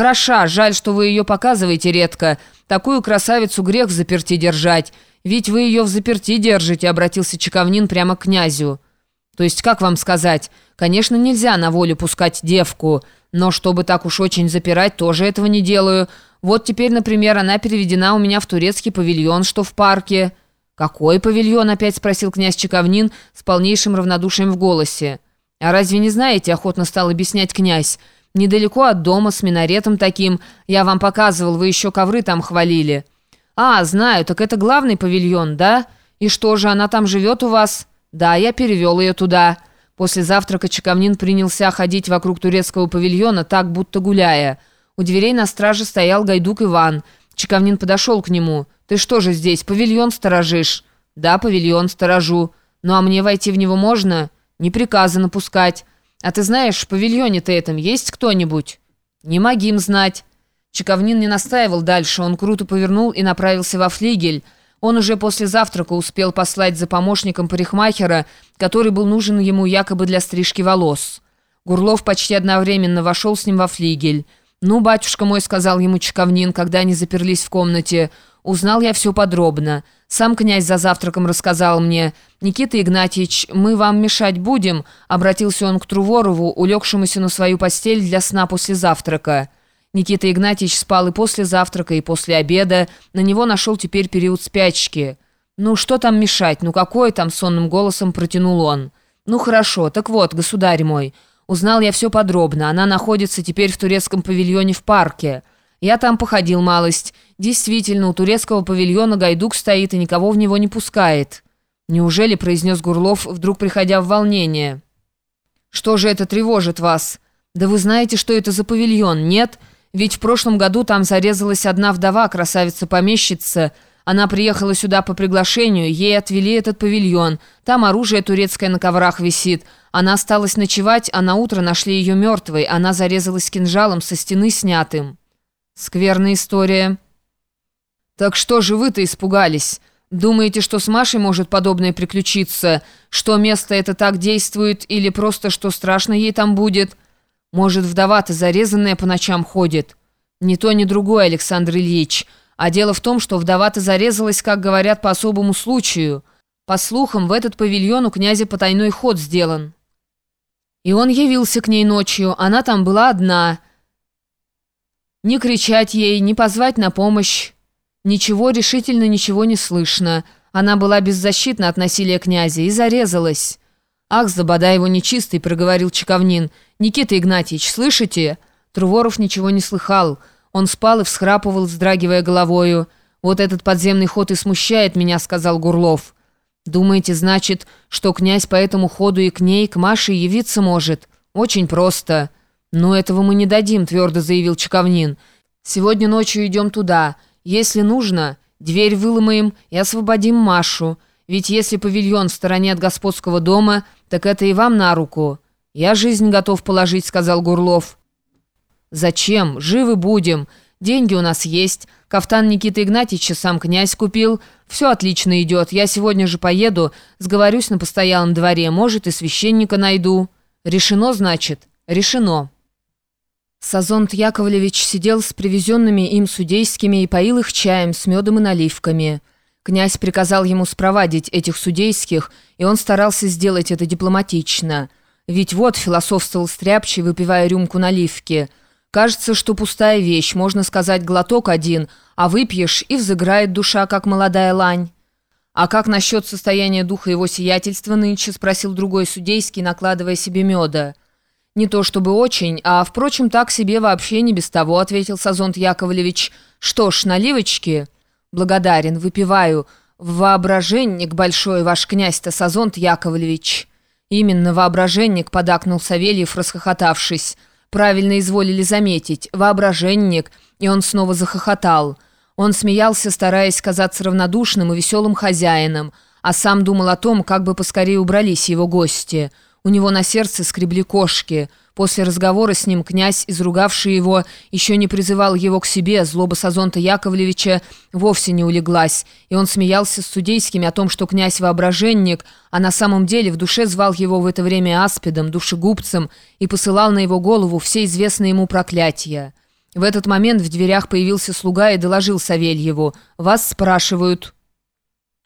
«Хороша, жаль, что вы ее показываете редко. Такую красавицу грех заперти держать. Ведь вы ее в заперти держите», — обратился Чековнин прямо к князю. «То есть, как вам сказать? Конечно, нельзя на волю пускать девку, но чтобы так уж очень запирать, тоже этого не делаю. Вот теперь, например, она переведена у меня в турецкий павильон, что в парке». «Какой павильон?» — опять спросил князь Чековнин с полнейшим равнодушием в голосе. «А разве не знаете?» — охотно стал объяснять князь. Недалеко от дома, с минаретом таким. Я вам показывал, вы еще ковры там хвалили». «А, знаю, так это главный павильон, да? И что же, она там живет у вас?» «Да, я перевел ее туда». После завтрака Чековнин принялся ходить вокруг турецкого павильона, так будто гуляя. У дверей на страже стоял гайдук Иван. Чековнин подошел к нему. «Ты что же здесь, павильон сторожишь?» «Да, павильон сторожу. Ну а мне войти в него можно?» «Не приказано пускать». «А ты знаешь, в павильоне-то этом есть кто-нибудь?» «Не могим знать». Чековнин не настаивал дальше, он круто повернул и направился во флигель. Он уже после завтрака успел послать за помощником парикмахера, который был нужен ему якобы для стрижки волос. Гурлов почти одновременно вошел с ним во флигель. «Ну, батюшка мой», — сказал ему Чековнин, когда они заперлись в комнате, — Узнал я все подробно. Сам князь за завтраком рассказал мне. «Никита Игнатьевич, мы вам мешать будем?» Обратился он к Труворову, улегшемуся на свою постель для сна после завтрака. Никита Игнатьевич спал и после завтрака, и после обеда. На него нашел теперь период спячки. «Ну, что там мешать? Ну, какое там?» — сонным голосом протянул он. «Ну, хорошо. Так вот, государь мой, узнал я все подробно. Она находится теперь в турецком павильоне в парке». Я там походил малость. Действительно, у турецкого павильона гайдук стоит и никого в него не пускает. Неужели, произнес Гурлов, вдруг приходя в волнение. Что же это тревожит вас? Да вы знаете, что это за павильон, нет? Ведь в прошлом году там зарезалась одна вдова, красавица-помещица. Она приехала сюда по приглашению, ей отвели этот павильон. Там оружие турецкое на коврах висит. Она осталась ночевать, а на утро нашли ее мертвой. Она зарезалась кинжалом со стены снятым. Скверная история. Так что же вы-то испугались? Думаете, что с Машей может подобное приключиться? Что место это так действует или просто что страшно ей там будет? Может, вдова-то зарезанная по ночам ходит? Ни то, ни другое, Александр Ильич. А дело в том, что вдова-то зарезалась, как говорят, по особому случаю. По слухам, в этот павильон у князя потайной ход сделан. И он явился к ней ночью. Она там была одна – не кричать ей, не позвать на помощь. Ничего, решительно ничего не слышно. Она была беззащитна от насилия князя и зарезалась. «Ах, забодай его нечистый», — проговорил Чековнин. «Никита Игнатьевич, слышите?» Труворов ничего не слыхал. Он спал и всхрапывал, вздрагивая головою. «Вот этот подземный ход и смущает меня», — сказал Гурлов. «Думаете, значит, что князь по этому ходу и к ней, к Маше явиться может? Очень просто». «Но этого мы не дадим», — твердо заявил Чековнин. «Сегодня ночью идем туда. Если нужно, дверь выломаем и освободим Машу. Ведь если павильон в стороне от господского дома, так это и вам на руку». «Я жизнь готов положить», — сказал Гурлов. «Зачем? Живы будем. Деньги у нас есть. Кафтан Никиты Игнатьевича сам князь купил. Все отлично идет. Я сегодня же поеду, сговорюсь на постоялом дворе. Может, и священника найду». «Решено, значит?» «Решено». Сазонт Яковлевич сидел с привезенными им судейскими и поил их чаем с медом и наливками. Князь приказал ему спровадить этих судейских, и он старался сделать это дипломатично. Ведь вот философствовал Стряпчий, выпивая рюмку наливки. Кажется, что пустая вещь, можно сказать глоток один, а выпьешь, и взыграет душа, как молодая лань. «А как насчет состояния духа его сиятельства нынче?» — спросил другой судейский, накладывая себе меда. «Не то чтобы очень, а, впрочем, так себе вообще не без того», — ответил Сазонт Яковлевич. «Что ж, наливочки?» «Благодарен, выпиваю. Воображенник большой ваш князь-то, Сазонт Яковлевич». «Именно воображенник», — подакнул Савельев, расхохотавшись. «Правильно изволили заметить. Воображенник». И он снова захохотал. Он смеялся, стараясь казаться равнодушным и веселым хозяином, а сам думал о том, как бы поскорее убрались его гости — у него на сердце скребли кошки. После разговора с ним князь, изругавший его, еще не призывал его к себе, злоба Сазонта Яковлевича вовсе не улеглась, и он смеялся с судейскими о том, что князь воображенник, а на самом деле в душе звал его в это время аспидом, душегубцем, и посылал на его голову все известные ему проклятия. В этот момент в дверях появился слуга и доложил Савельеву. «Вас спрашивают».